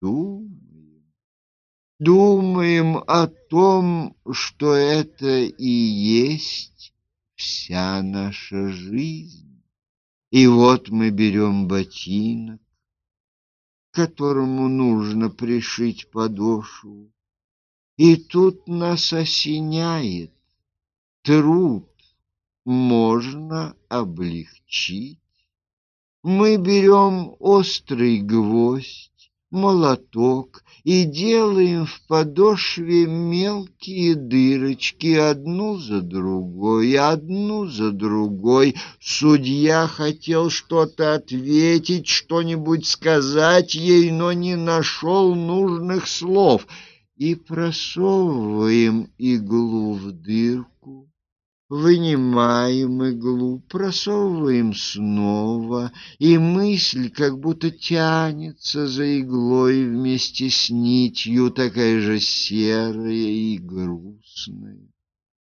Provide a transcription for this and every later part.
думаем. Думаем о том, что это и есть вся наша жизнь. И вот мы берем ботинок, которому нужно пришить подошву, и тут нас осеняет. Труд можно облегчить. Мы берем острый гвоздь, молоток и делаем в подошве мелкие дырочки одну за другой, одну за другой. Судья хотел что-то ответить, что-нибудь сказать ей, но не нашел нужных слов. И просовываем иглу в дырку. Вынимаем иглу, просовываем снова, и мысль как будто тянется за иглой вместе с нитью, такая же серая и грустная,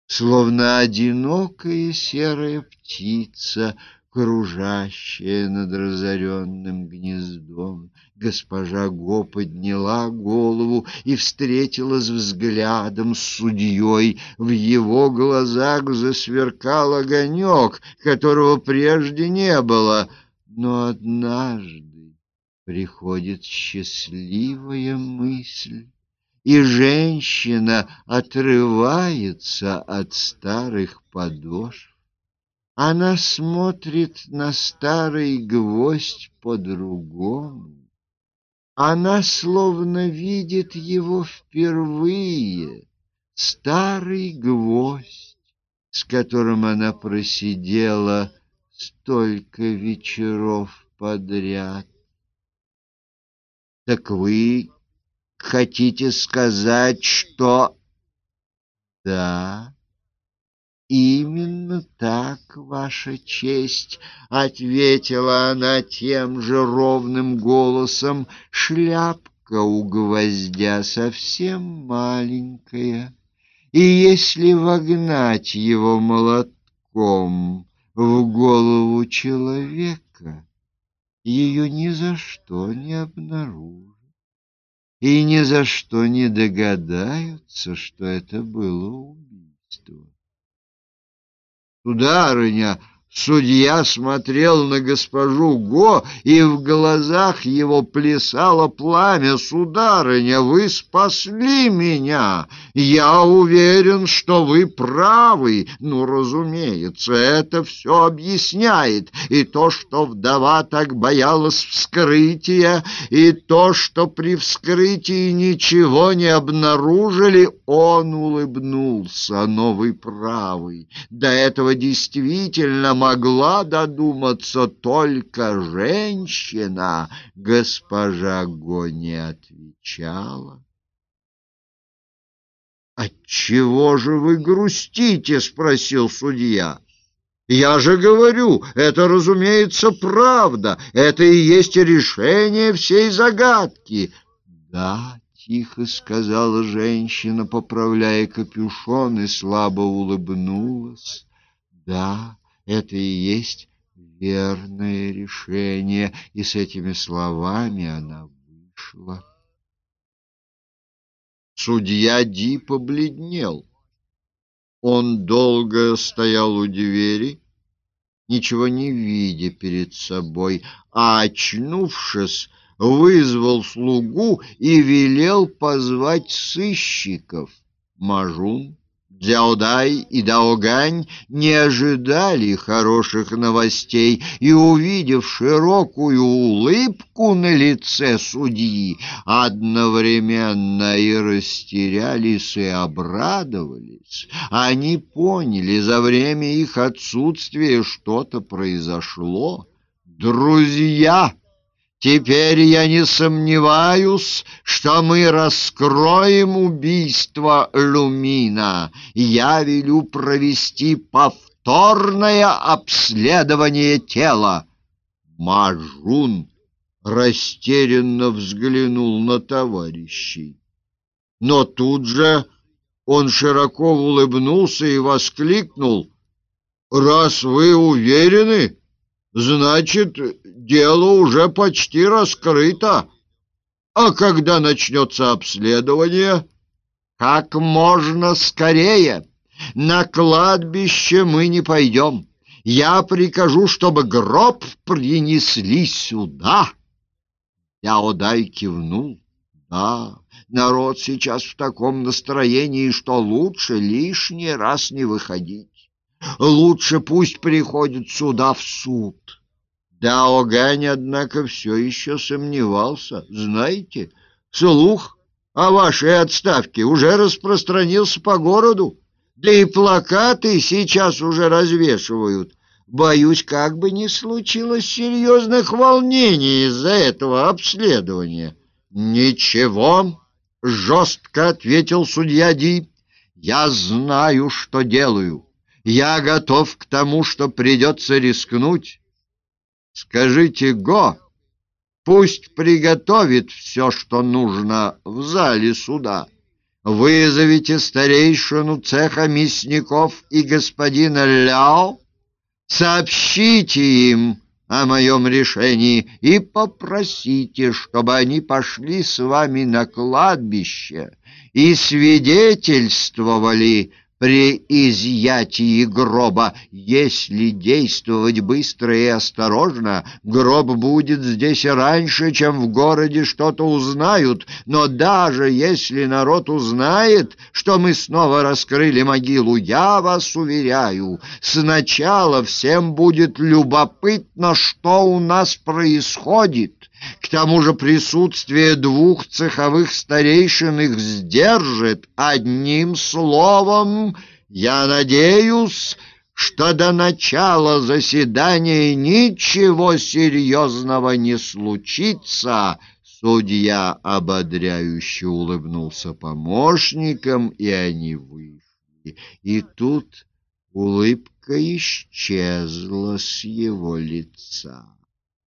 словно одинокая серая птица — кружащая над разоренным гнездом. Госпожа Го подняла голову и встретилась взглядом с судьей. В его глазах засверкал огонек, которого прежде не было. Но однажды приходит счастливая мысль, и женщина отрывается от старых подошв она смотрит на старый гвоздь по-другому. Она словно видит его впервые. Старый гвоздь, с которым она просидела столько вечеров подряд. Так вы хотите сказать, что... Да... Именно так, ваша честь, ответила она тем же ровным голосом. Шляпка у гвоздя совсем маленькая, и если вогнать его молотком в голову человека, ее ни за что не обнаружат и ни за что не догадаются, что это было убийство. Сударыня, судья смотрел на госпожу Го, и в глазах его плясало пламя. Сударыня, вы спасли меня. Я уверен, что вы правы. Ну, разумеется, это все объясняет. И то, что вдова так боялась вскрытия, и то, что при вскрытии ничего не обнаружили, он улыбнулся. Но вы правы. До этого действительно могла додуматься только женщина. Госпожа Го не отвечала. «Отчего же вы грустите?» — спросил судья. «Я же говорю, это, разумеется, правда. Это и есть решение всей загадки». «Да», — тихо сказала женщина, поправляя капюшон, и слабо улыбнулась. «Да, это и есть верное решение». И с этими словами она вышла. Судья Ди побледнел. Он долго стоял у двери, ничего не видя перед собой, а, очнувшись, вызвал слугу и велел позвать сыщиков. Мажун Дзяодай и Даогань не ожидали хороших новостей и, увидев широкую улыбку на лице судьи, одновременно и растерялись, и обрадовались. Они поняли, за время их отсутствия что-то произошло. «Друзья!» Теперь я не сомневаюсь, что мы раскроем убийство Люмина. Я велю провести повторное обследование тела. Мажун растерянно взглянул на товарищей. Но тут же он широко улыбнулся и воскликнул. «Раз вы уверены, Значит, дело уже почти раскрыто. А когда начнется обследование? Как можно скорее. На кладбище мы не пойдем. Я прикажу, чтобы гроб принесли сюда. Яодай кивнул. Да, народ сейчас в таком настроении, что лучше лишний раз не выходить. Лучше пусть приходит сюда в суд. Да Огань, однако, все еще сомневался. Знаете, слух о вашей отставке уже распространился по городу, да и плакаты сейчас уже развешивают. Боюсь, как бы ни случилось серьезных волнений из-за этого обследования. Ничего, жестко ответил судья Ди. Я знаю, что делаю. Я готов к тому, что придется рискнуть. Скажите Го, пусть приготовит все, что нужно в зале суда. Вызовите старейшину цеха мясников и господина Ляо, сообщите им о моем решении и попросите, чтобы они пошли с вами на кладбище и свидетельствовали при изъятии гроба. Если действовать быстро и осторожно, гроб будет здесь раньше, чем в городе что-то узнают. Но даже если народ узнает, что мы снова раскрыли могилу, я вас уверяю, сначала всем будет любопытно, что у нас происходит. К тому же присутствие двух цеховых старейшин их сдержит. Одним словом, я надеюсь, что до начала заседания ничего серьезного не случится. Судья ободряюще улыбнулся помощникам, и они вышли. И тут улыбка исчезла с его лица.